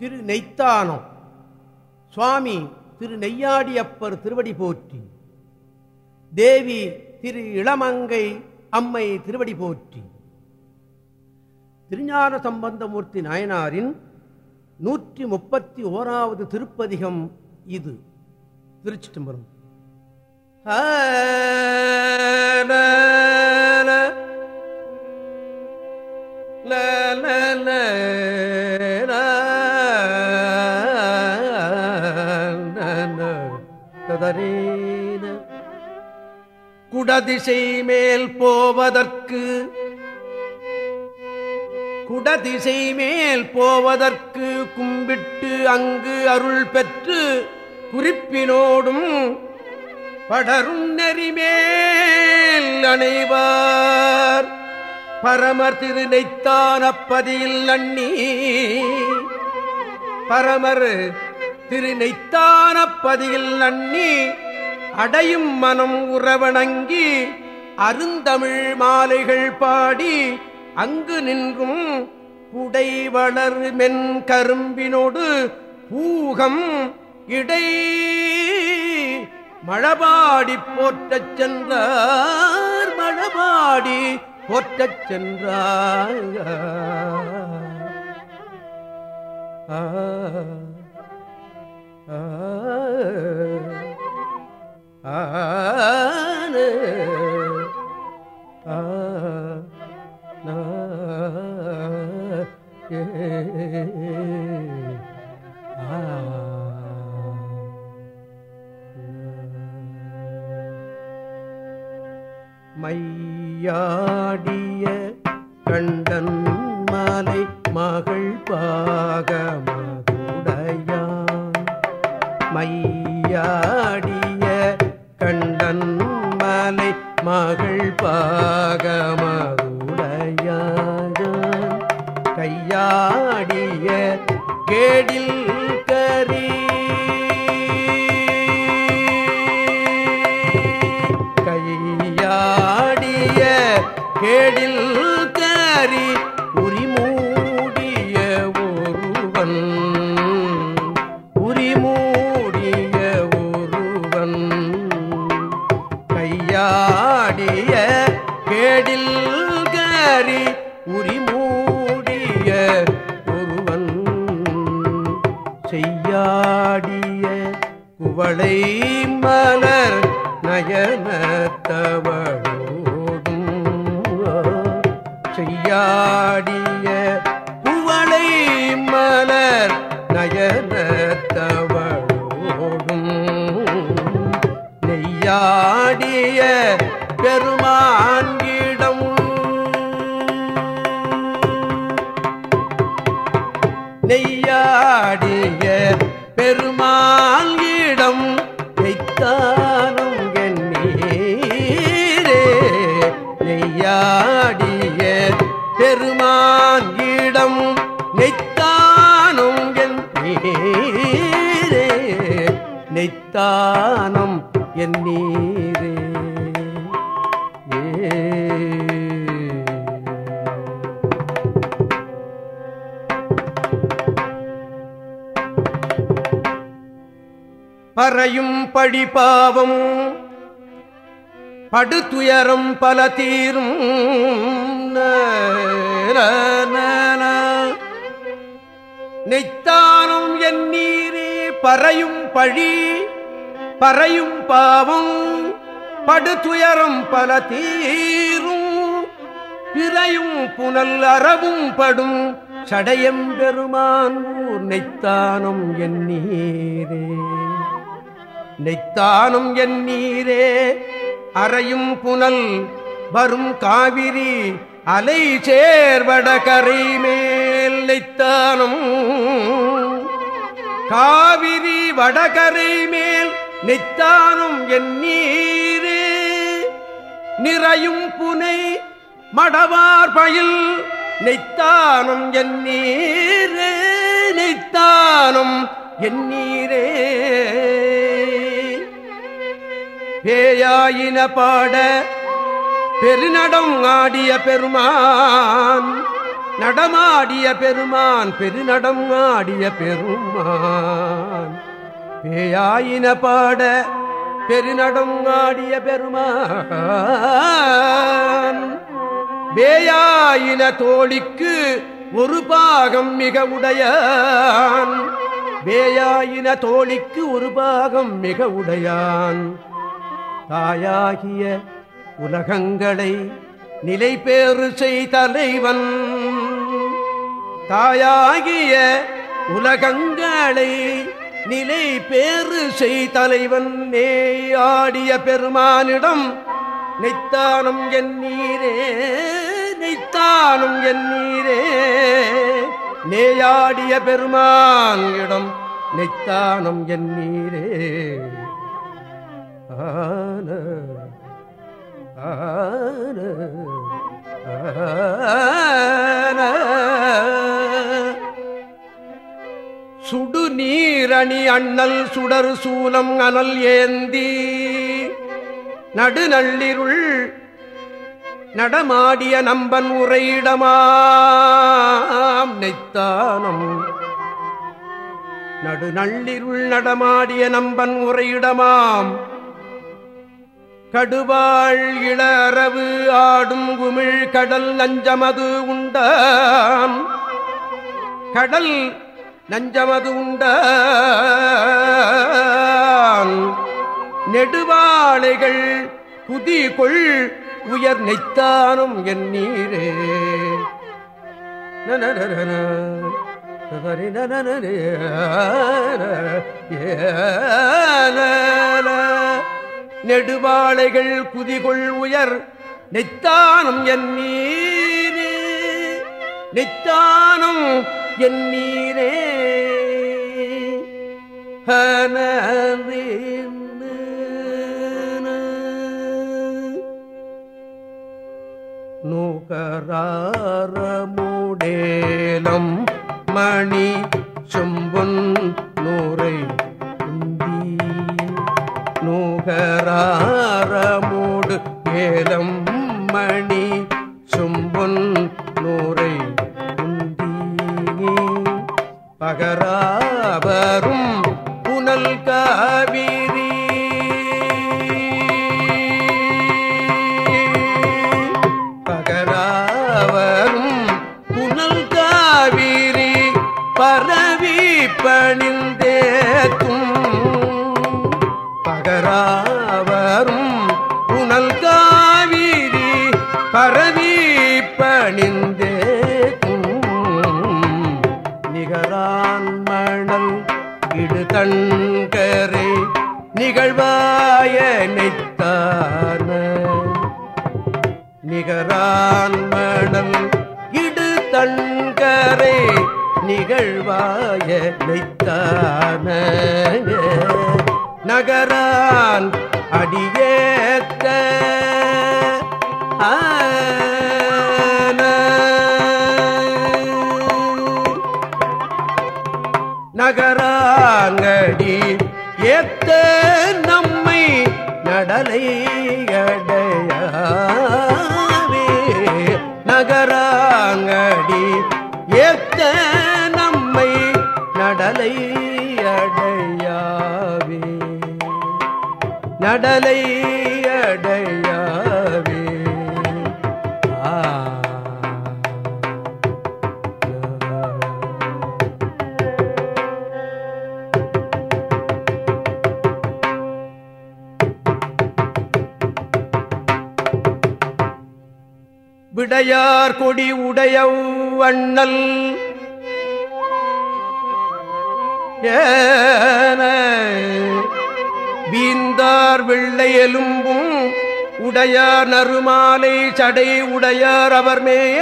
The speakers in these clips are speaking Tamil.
திரு நெய்த்தானம். சுவாமி திரு நெய்யாடியப்பர் திருவடி போற்றி. தேவி திரு இளமங்கை அம்மை திருவடி போற்றி. திருஞான சம்பந்தமூர்த்தி நாயனாரின் நூற்றி முப்பத்தி ஓராவது திருப்பதிகம் இது. திருச்சி தம்பரம் குடதிசை மேல் போவதற்கு குடதிசை மேல் போவதற்கு கும்பிட்டு அங்கு அருள் பெற்று குறிப்பினோடும் படரும் நெறிமேல் அணைவார். பரமர் திருநைத்தான் அப்பதியில் அண்ணி. பரமர் திரு நெய்த்தான பதியில் நன்னி அடையும் மனம் உறவணங்கி அருந்தமிழ் மாலைகள் பாடி அங்கு நின்றும் குடை வளர் மென் கரும்பினோடு பூகம் இடை. மழபாடி போற்றச் சென்றார் மழபாடி போற்றச் சென்றார். ஆ. மையாடிய கண்டன் மாலை மகள் பாகமாக மையாடிய கண்டன் மலை மகள் பாகமகுடையான் கையாடிய கேடில் கரீ நெய்த்தானம் என் நீரே. பறையும் படிபாவம் படுத்துயரம் பல தீரும். நெய்த்தானும் என் நீரே. பறையும் பழி பறையும் பாவம் படுதுயரம் பல தீரும் பிறையும் புனல் அறவும் படும் சடையம் பெருமான் ஊர் நெய்த்தானும் என் நீரே நெய்த்தானும் என் நீரே அறையும் புனல் வரும் காவிரி அலை சேர்வட கரை மேல் நெய்த்தானும் காவிரி வடகரை மேல் நித்தானும் என் நீரே. நிறையும் புனை மடவார் பயில் நெய்த்தானும் என் நீரே. நெய்த்தானும் என் நீரே. பேயாயின பாட பெருநடம் ஆடிய பெருமான் நடமாடிய பெருமான் பெருநடம் ஆடிய பெருமான். பேயாயின பாட பெருநடம் ஆடிய பெருமான். பேயாயின தோழிக்கு ஒரு பாகம் மிக உடையான். வேயாயின தோழிக்கு ஒரு பாகம் மிக உடையான். தாயாகிய உலகங்களை நிலை பேறு செய்தலைவன். தாயாகிய உலகங்களை நிலை பேறு செய்தலைவன் நேயாடிய பெருமானிடம் நெய்த்தானம் என் நீரே நெய்த்தானும் என் நீரே நேயாடிய பெருமான் இடம் நெய்த்தானம் என் நீரே. ஆன ஆன சுடு நீரணி அண்ணல் சுடர் சூலம் அனல் ஏந்தி. நடுநள்ளிருள் நடமாடிய நம்பன் உரையிடமாம் நெய்த்தானம். நடுநள்ளிருள் நடமாடிய நம்பன் உரையிடமாம் கடுவாள் இளரவு ஆடும் குமிழ் கடல் நஞ்சமது உண்டாம். கடல் நஞ்சமது உண்ட நெடுவாளைகள் குதிகொள் உயர் நெய்த்தானும் என் நீரே நெடுவாளைகள் குதிகொள் உயர் நெத்தானும் என் நீர் நெத்தானும் என் நீரே. நூகராரமுடேலம் மணி செம்பொன் நூரை குந்தி நூகராரமுடு ஏலம் மணி செம்பொன் நூரை பகராவரும் புனல் காவிரி நகராங்கடி ஏத்த நம்மை நடலை அடையாவே நகராங்கடி. ஏத்த நம்மை நடலை அடையாவே நடலை விடையார் கொடி உடைய அண்ணல் ஏன வீந்தார் வெள்ளை எலும்பும் உடையார் நறுமாலை சடை உடையார் அவர் மேய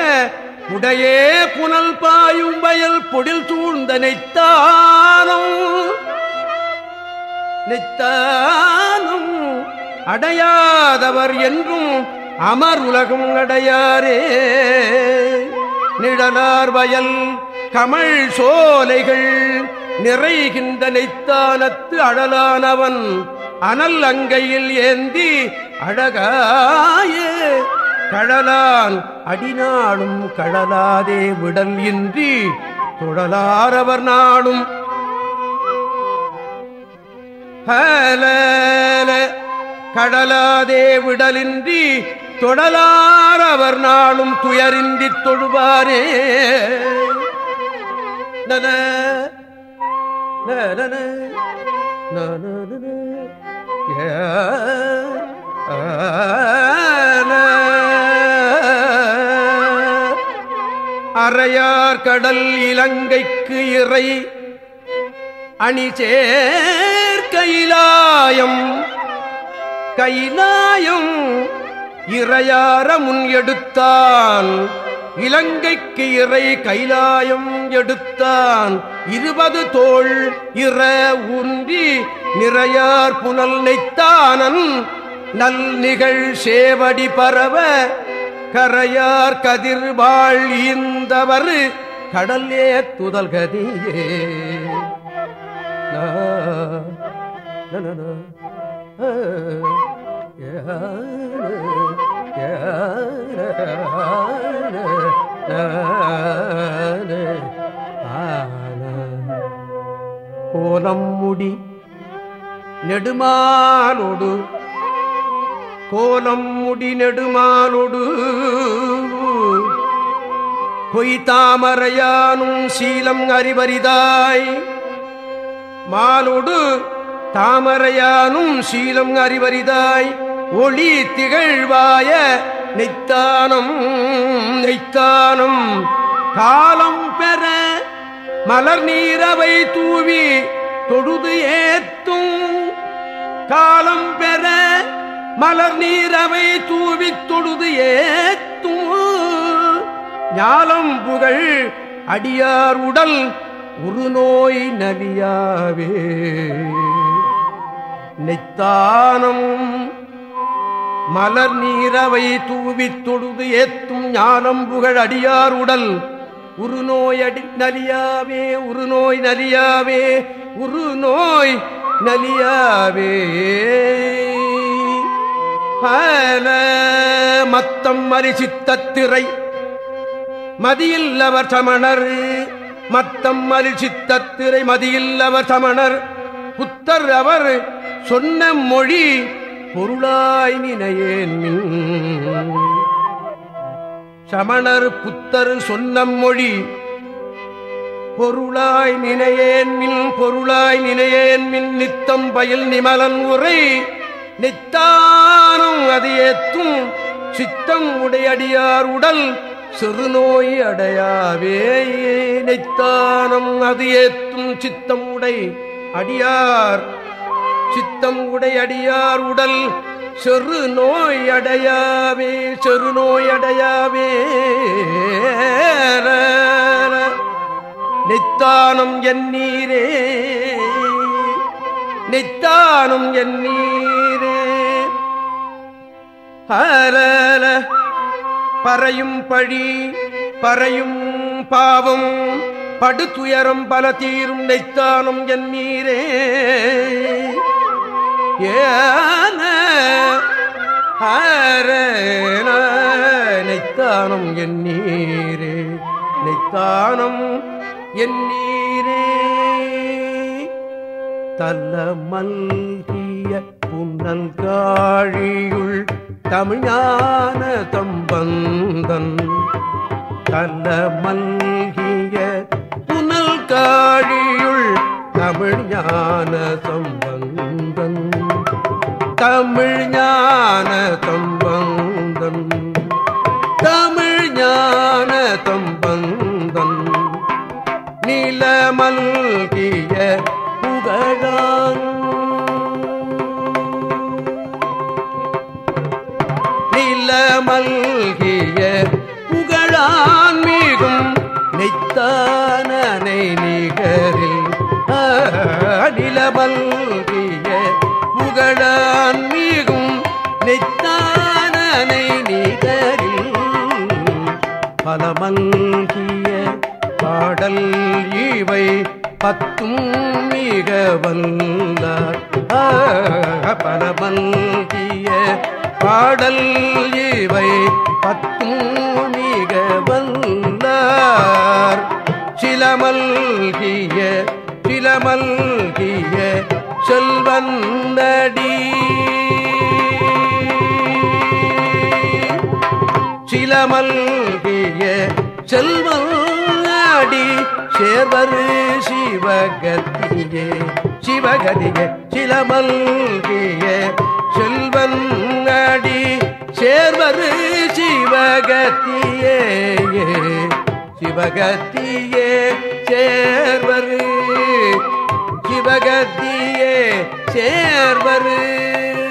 உடையே புனல் பாயும் வயல் பொடில் சூழ்ந்த நெய்த்தானும். நெய்த்தானும் அடையாதவர் என்றும் அமர் உலகம் அடையாரே. நிழலார் வயல் கமல் சோலைகள் நிறைகின்ற நெய்த்தானத்து அழலானவன் அனல் அங்கையில் ஏந்தி அழகாயே. கழலான் அடிநாளும் கழலாதே விடல் இன்றி துழலாரவர் நாடும். கடலாதே விடலின்றி தொடலாரவர் நாளும் துயரின்றி தொழுவாரே நன அறையார் கடல் இலங்கைக்கு இறை அணி கைலாயம் கைலாயம் இறையார முன் எடுத்தான். இலங்கைக்கு இறை கைலாயம் எடுத்தான். இருபது தோள் இற ஊன்றி நிறையார் புனல் நெய்த்தானன். நல் நிகழ் சேவடி பரவ கரையார் கதிர்வாழ் ஈந்தவர். கடல்லே துதல்கதியே ஏ கோலம்முடி நெடுமாலோடு. கோலம்முடி முடி கொய்தாமரையானும் சீலம் அறிவரிதாய் மாலொடு தாமரையானும் சீலம் அறிவரிதாய் ஒளி திகழ்வாய நெய்த்தானம் நெய்த்தானம். காலம் பெற மலர் நீரவை தூவி தொழுது ஏத்தும் காலம் பெற மலர் நீரவை தூவி தொழுது ஏத்தும். ஞாலம் புகழ் அடியார் உடல் ஒரு நோய் நவியாவே. நெத்தானம் மலர் நீரவை தூவி தொழுது ஏத்தும். ஞானம் புகழ் அடியார் உடல் உருநோய் அடி நலியாவே உருநோய் நலியாவே உருநோய் நலியாவே. பல மத்தம் மரிசித்திரை மதியில்லவர் சமணர். மத்தம் மலிசித்திரை மதியில்லவர் சமணர். புத்தர் அவர் சொன்ன மொழி பொருளாய் நினையேன் மின். சமணர் புத்தர் சொன்ன மொழி. பொருளாய் நினையேன் மின் பொருளாய் நினையேன் மின் நித்தம் பயில் நிமலன் உரை. நித்தானும் அது ஏத்தும் சித்தம் உடையடியார் உடல். சிறுநோய் அடையாவே நித்தானம் அது ஏத்தும் சித்தம் உடை அடியார். சித்தம் உடையடியார் உடல் சொரு நோயடையாவே சொரு நோயடையாவே நோய் என் நீரே. நெத்தானம் என் நீரே. ஹரல பறையும் பழி பறையும் பாவம் படுத்துயரம் பல தீரும் நெய்த்தானும் என் நீரே. ஏன நெய்த்தானம் என் நீரே நெய்த்தானம் என் நீரே தல்ல மல்கிய புன்னல் காழியுள் தமிழான தம்பந்தன். தல்ல மல்கிய புனல் காழியுள் தமிழ் ஞான சம்பந்தன் தமிழ் ஞான தம்பந்தன் தமிழ் ஞான தம்பந்தன் நிலமல்கிய புகழான். நிலமல்கிய புகழான் மிகும் நெய்த்தானனை நிகரில் நிலமல் புகழான் மிகும் நெய்த்தானனை நிகரில் பலமல்கிய பாடல் இவை பத்தும் மிக வல்லார் பலமல்கிய பாடல் இவை பத்தும் மிக வல்லார் சிலமல்கிய சிலமல்கிய செல்வந்தடி சிலமல்கிய செல்வடி சேவரு சிவகதியே. சிவகதிய சிலமல்கிய செல்வந்தடி சேர்வரு சிவகத்தியே சிவகத்தியே சேர்வரு சிவகத்தியே சேர்வரு.